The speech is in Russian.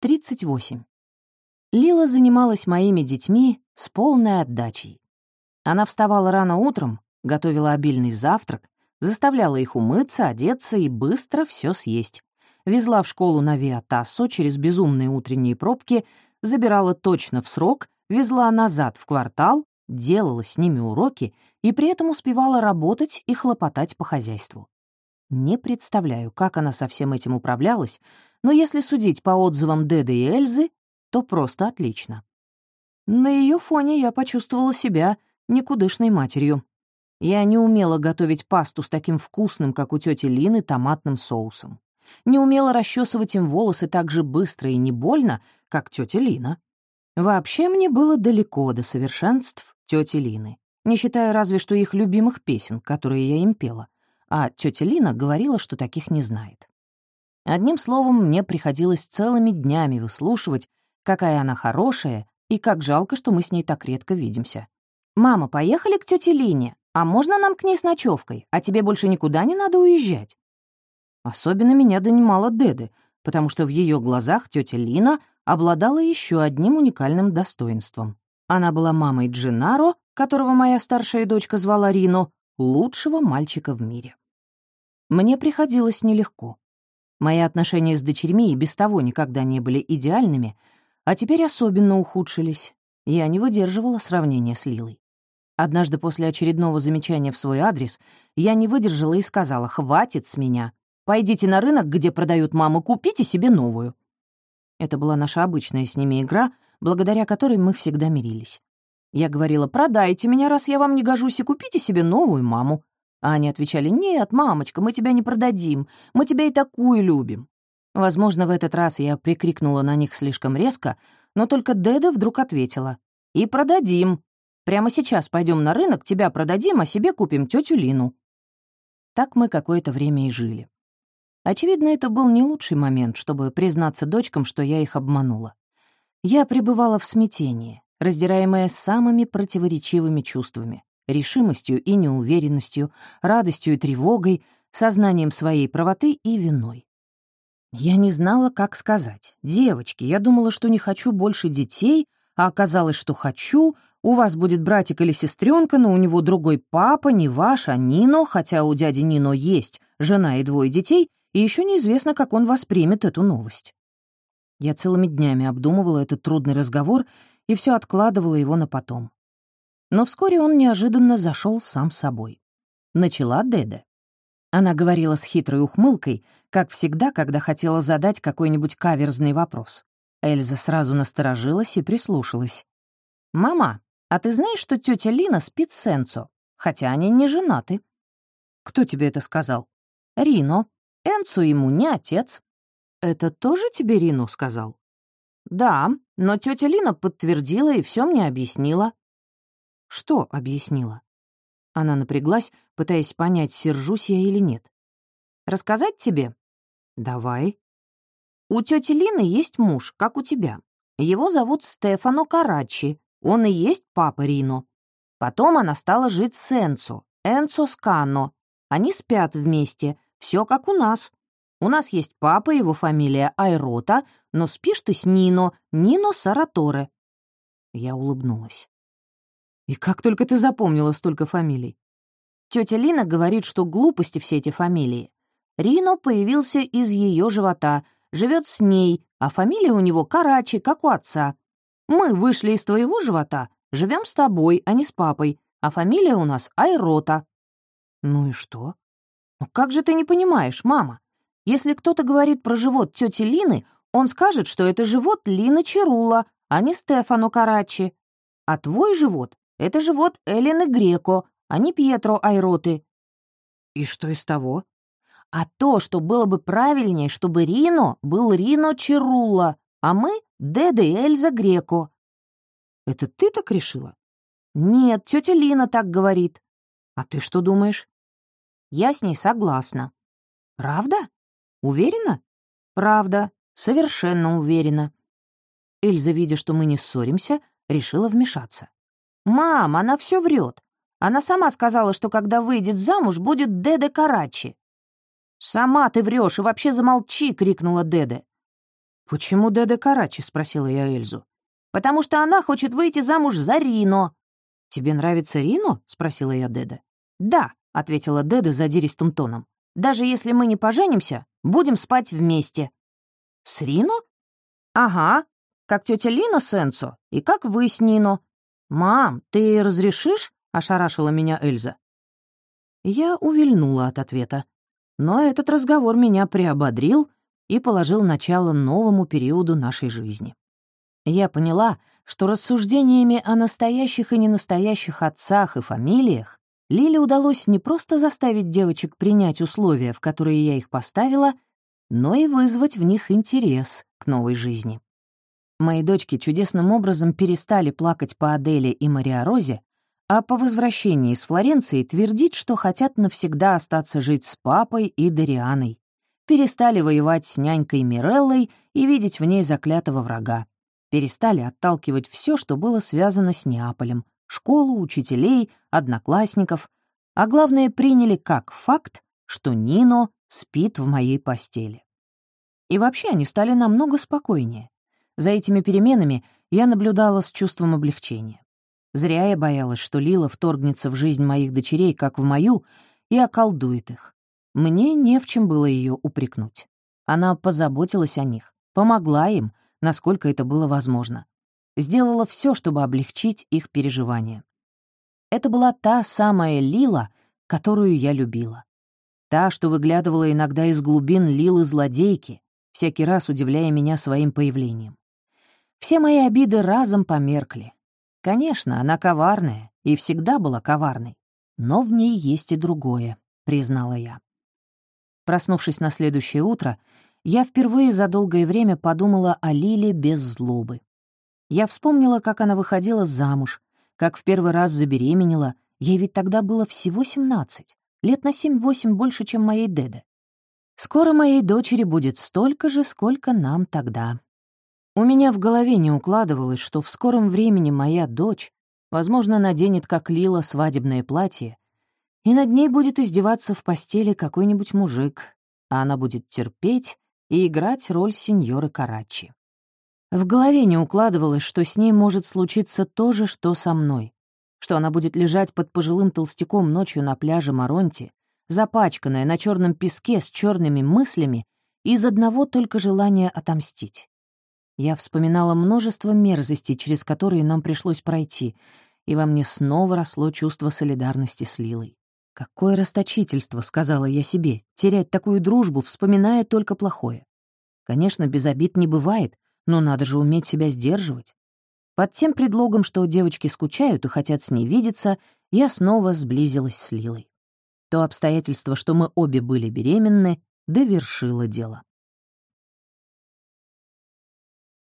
38. Лила занималась моими детьми с полной отдачей. Она вставала рано утром, готовила обильный завтрак, заставляла их умыться, одеться и быстро все съесть. Везла в школу на Виатассо через безумные утренние пробки, забирала точно в срок, везла назад в квартал, делала с ними уроки и при этом успевала работать и хлопотать по хозяйству. Не представляю, как она со всем этим управлялась, но если судить по отзывам Деды и Эльзы, то просто отлично. На ее фоне я почувствовала себя никудышной матерью. Я не умела готовить пасту с таким вкусным, как у тети Лины, томатным соусом. Не умела расчесывать им волосы так же быстро и не больно, как тетя Лина. Вообще мне было далеко до совершенств тети Лины, не считая разве что их любимых песен, которые я им пела. А тетя Лина говорила, что таких не знает. Одним словом, мне приходилось целыми днями выслушивать, какая она хорошая и как жалко, что мы с ней так редко видимся. «Мама, поехали к тете Лине, а можно нам к ней с ночевкой, а тебе больше никуда не надо уезжать?» Особенно меня донимала Деды, потому что в ее глазах тетя Лина обладала еще одним уникальным достоинством. Она была мамой Джинаро, которого моя старшая дочка звала Рино, лучшего мальчика в мире. Мне приходилось нелегко. Мои отношения с дочерьми и без того никогда не были идеальными, а теперь особенно ухудшились. Я не выдерживала сравнения с Лилой. Однажды после очередного замечания в свой адрес я не выдержала и сказала «Хватит с меня. Пойдите на рынок, где продают маму, купите себе новую». Это была наша обычная с ними игра, благодаря которой мы всегда мирились. Я говорила «Продайте меня, раз я вам не гожусь, и купите себе новую маму». А они отвечали, «Нет, мамочка, мы тебя не продадим, мы тебя и такую любим». Возможно, в этот раз я прикрикнула на них слишком резко, но только Деда вдруг ответила, «И продадим. Прямо сейчас пойдем на рынок, тебя продадим, а себе купим тетю Лину». Так мы какое-то время и жили. Очевидно, это был не лучший момент, чтобы признаться дочкам, что я их обманула. Я пребывала в смятении, раздираемая самыми противоречивыми чувствами решимостью и неуверенностью, радостью и тревогой, сознанием своей правоты и виной. Я не знала, как сказать. «Девочки, я думала, что не хочу больше детей, а оказалось, что хочу. У вас будет братик или сестренка, но у него другой папа, не ваш, а Нино, хотя у дяди Нино есть жена и двое детей, и еще неизвестно, как он воспримет эту новость». Я целыми днями обдумывала этот трудный разговор и все откладывала его на потом. Но вскоре он неожиданно зашел сам собой. Начала Деде. Она говорила с хитрой ухмылкой, как всегда, когда хотела задать какой-нибудь каверзный вопрос. Эльза сразу насторожилась и прислушалась. «Мама, а ты знаешь, что тетя Лина спит с Энцо, хотя они не женаты?» «Кто тебе это сказал?» «Рино. Энцо ему не отец». «Это тоже тебе Рино сказал?» «Да, но тетя Лина подтвердила и все мне объяснила». «Что объяснила?» Она напряглась, пытаясь понять, сержусь я или нет. «Рассказать тебе?» «Давай». «У тети Лины есть муж, как у тебя. Его зовут Стефано Карачи. Он и есть папа Рино. Потом она стала жить с Энцо, Энцо Скано. Они спят вместе, все как у нас. У нас есть папа, его фамилия Айрота, но спишь ты с Нино, Нино Сараторе». Я улыбнулась. «И как только ты запомнила столько фамилий?» Тетя Лина говорит, что глупости все эти фамилии. Рино появился из ее живота, живет с ней, а фамилия у него Карачи, как у отца. Мы вышли из твоего живота, живем с тобой, а не с папой, а фамилия у нас Айрота. Ну и что? Ну как же ты не понимаешь, мама? Если кто-то говорит про живот тети Лины, он скажет, что это живот Лины Чарула, а не Стефано Карачи. А твой живот это же вот Элены Греко, а не Пьетро Айроты. И что из того? А то, что было бы правильнее, чтобы Рино был Рино Чирула, а мы — Деда и Эльза Греко. Это ты так решила? Нет, тетя Лина так говорит. А ты что думаешь? Я с ней согласна. Правда? Уверена? Правда, совершенно уверена. Эльза, видя, что мы не ссоримся, решила вмешаться. «Мам, она все врет. Она сама сказала, что когда выйдет замуж, будет Деде Карачи». «Сама ты врешь и вообще замолчи!» — крикнула Деде. «Почему Деде Карачи?» — спросила я Эльзу. «Потому что она хочет выйти замуж за Рино». «Тебе нравится Рино?» — спросила я Деде. «Да», — ответила Деде задиристым тоном. «Даже если мы не поженимся, будем спать вместе». «С Рино?» «Ага, как тетя Лина с и как вы с Нино. Мам, ты разрешишь?» — ошарашила меня Эльза. Я увильнула от ответа. Но этот разговор меня приободрил и положил начало новому периоду нашей жизни. Я поняла, что рассуждениями о настоящих и ненастоящих отцах и фамилиях Лиле удалось не просто заставить девочек принять условия, в которые я их поставила, но и вызвать в них интерес к новой жизни. Мои дочки чудесным образом перестали плакать по Аделе и Мария Розе, а по возвращении из Флоренции твердить, что хотят навсегда остаться жить с папой и Дарианой. Перестали воевать с нянькой Миреллой и видеть в ней заклятого врага. Перестали отталкивать все, что было связано с Неаполем, школу, учителей, одноклассников, а главное, приняли как факт, что Нино спит в моей постели. И вообще они стали намного спокойнее. За этими переменами я наблюдала с чувством облегчения. Зря я боялась, что Лила вторгнется в жизнь моих дочерей, как в мою, и околдует их. Мне не в чем было ее упрекнуть. Она позаботилась о них, помогла им, насколько это было возможно. Сделала все, чтобы облегчить их переживания. Это была та самая Лила, которую я любила. Та, что выглядывала иногда из глубин Лилы-злодейки, всякий раз удивляя меня своим появлением. Все мои обиды разом померкли. Конечно, она коварная и всегда была коварной, но в ней есть и другое, признала я. Проснувшись на следующее утро, я впервые за долгое время подумала о Лиле без злобы. Я вспомнила, как она выходила замуж, как в первый раз забеременела, ей ведь тогда было всего 17, лет на 7-8 больше, чем моей Деде. Скоро моей дочери будет столько же, сколько нам тогда. У меня в голове не укладывалось, что в скором времени моя дочь, возможно, наденет, как Лила, свадебное платье, и над ней будет издеваться в постели какой-нибудь мужик, а она будет терпеть и играть роль сеньоры Карачи. В голове не укладывалось, что с ней может случиться то же, что со мной, что она будет лежать под пожилым толстяком ночью на пляже Маронти, запачканная на черном песке с черными мыслями из одного только желания отомстить. Я вспоминала множество мерзостей, через которые нам пришлось пройти, и во мне снова росло чувство солидарности с Лилой. «Какое расточительство», — сказала я себе, — «терять такую дружбу, вспоминая только плохое». Конечно, без обид не бывает, но надо же уметь себя сдерживать. Под тем предлогом, что девочки скучают и хотят с ней видеться, я снова сблизилась с Лилой. То обстоятельство, что мы обе были беременны, довершило дело.